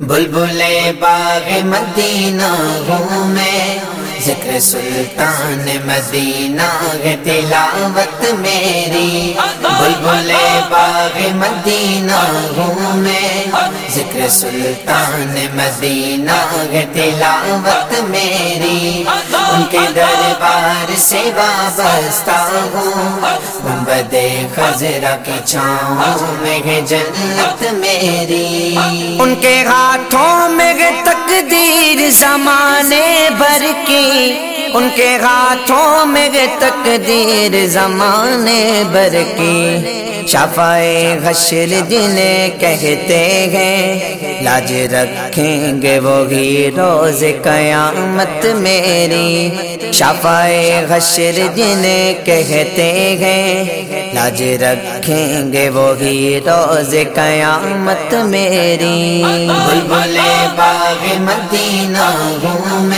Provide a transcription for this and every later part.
بلبلے باغ مدینہ ہوں میں، ذکر سلطان مدینہ ہے تلاوت میری۔ بلبلے باغ مدینہ ہوں میں، ذکر سلطان مدینہ ہے تلاوت میری۔ ان کے دربار سے وابستہ ہوں گنبد خزرہ کی چھاؤں میں ہے جنت میری۔ ان کے ہاتھوں میں تقدیر زمانے بھر کی۔ ان کے ہاتھوں میں تقدیر زمانے بھر کی۔ شفائے غشر جنہیں کہتے ہیں، لاج رکھیں گے وہی روز قیامت میری۔ شفائے غشر جنہیں کہتے ہیں، لاج رکھیں گے وہی روز قیامت میری۔ بلبلے باغ مدینہ ہوں میں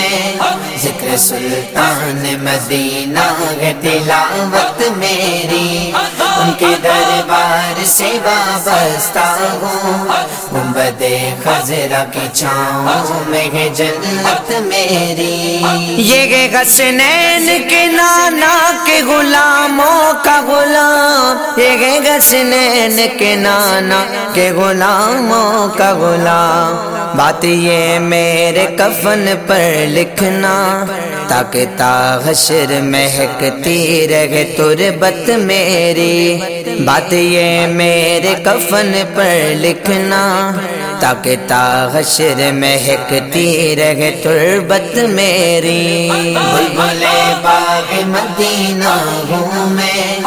سلطان مدینہ تلاوت میری۔ ان کے دربار سے وابستہ ہوں۔ گنبد خزرہ کی چھاؤں میں ہے جنت میری۔ یہ غسنین کے نانا کے غلاموں کا غلام۔ یہ غسنین کے نانا کے غلاموں کا غلام۔ بات یہ میرے کفن پر لکھنا، تاکہ تاغشر مہکتی رہے تربت میری۔ بات یہ میرے کفن پر لکھنا، تاکہ تاغشر مہکتی رہے تربت میری۔ بلبلے باغ مدینہ ہوں میں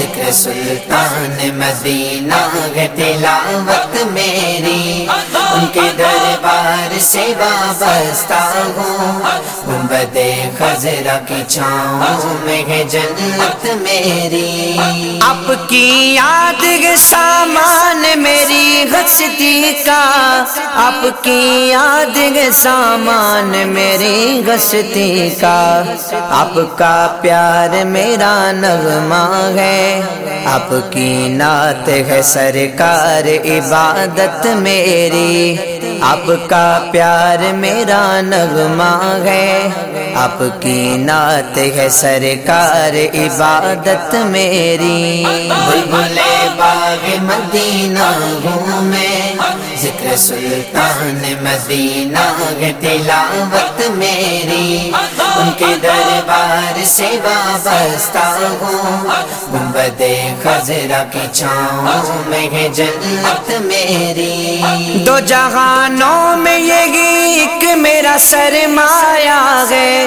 ذکر سلطان مدینہ ہے تلاوت میری۔ ان کے دربار سے وابستہ ہوں۔ گنبد خزرہ کی چھاؤں میں ہے جنت میری۔ آپ کی یاد سامان میری غستی کا۔ آپ کی یاد سامان میری غستی کا۔ آپ کا پیار میرا نغمہ ہے۔ آپ کی نعت ہے سرکار عبادت میری۔ آپ کا پیار میرا نغمہ ہے۔ آپ کی نعت ہے سرکار عبادت میری۔ بلبلے باغ مدینہ ہوں میں۔ ذکر سلطان مدینہ تلاوت میری۔ ان کے دربار سے وابستہ ہوں۔ گنبد خزرہ کی چھاؤں میں ہے جنت میری۔ دو جہانوں میں یہی ایک میرا سرمایہ ہے۔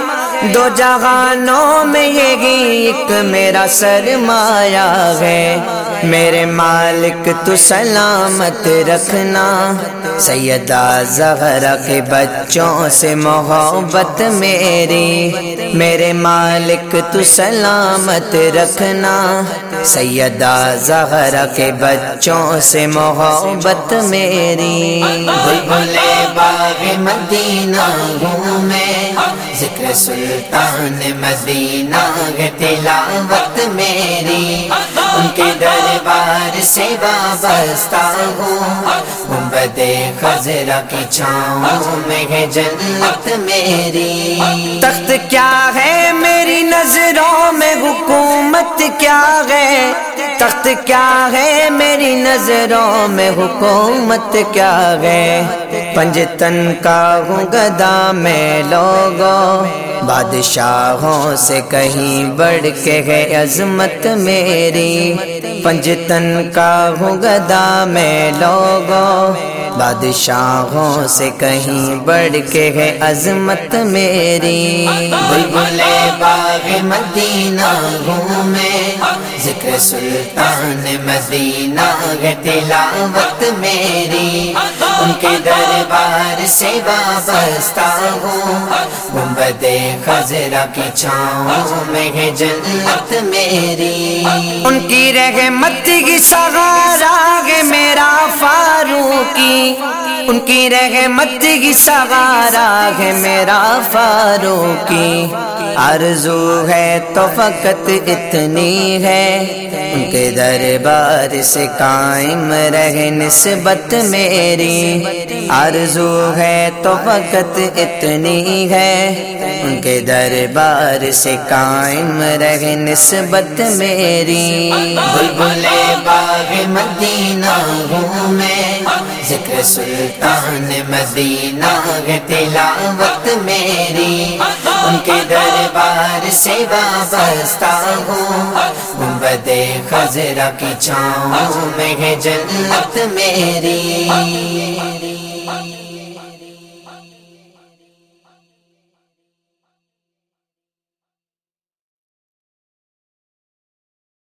دو جہانوں میں یہی ایک میرا سرمایہ ہے۔ میرے مالک تو سلامت رکھنا۔ سیدہ زہرا کے بچوں سے محبت میری۔ میرے مالک تو سلامت رکھنا۔ سیدہ زہرا کے بچوں سے محبت میری۔ بلبلے باغ مدینہ ہوں میں ذکر سلطان مدینہ تلاوت میری۔ ان کے دربار سے وابستہ ہوں۔ گنبد خزرہ کی چھاؤں میں ہے جنت میری۔ تخت کیا ہے میری نظروں میں؟ حکومت کیا ہے؟ تخت کیا ہے میری نظروں میں؟ حکومت کیا ہے؟ پنجتن کا ہوں گدا میں لوگوں بادشاہوں سے کہیں بڑھ کے ہے عظمت میری۔ پنجتن کا ہوں گدا میں لوگوں۔ بادشاہوں سے کہیں بڑھ کے ہے عظمت میری۔ بلبلے باغ مدینہ ہوں میں۔ ذکر سلطان مدینہ ہے تلاوت میری۔ ان کے دربار سے وابستہ ہوں۔ گنبد خزرہ کی چھاؤں میں ہے جنت میری۔ ان کی رحمت کی سگارا ہے میرا فاروقی۔ ان کی رحمت کی سگارا ہے میرا فاروقی۔ آرزو ہے تو فقط اتنی ہے۔ ان کے دربار سے قائم رہے نسبت میری۔ میری آرزو ہے تو وقت اتنی ہے۔ ان کے دربار سے قائم رہے نسبت میری۔ بلبلے باغ مدینہ ہوں میں۔ ذکر سلطان مدینہ ہے تلاوت میری۔ ان کے دربار سے وابستہ ہوں۔ گنبد خزرہ کی چھاؤں میں ہے جنت میری۔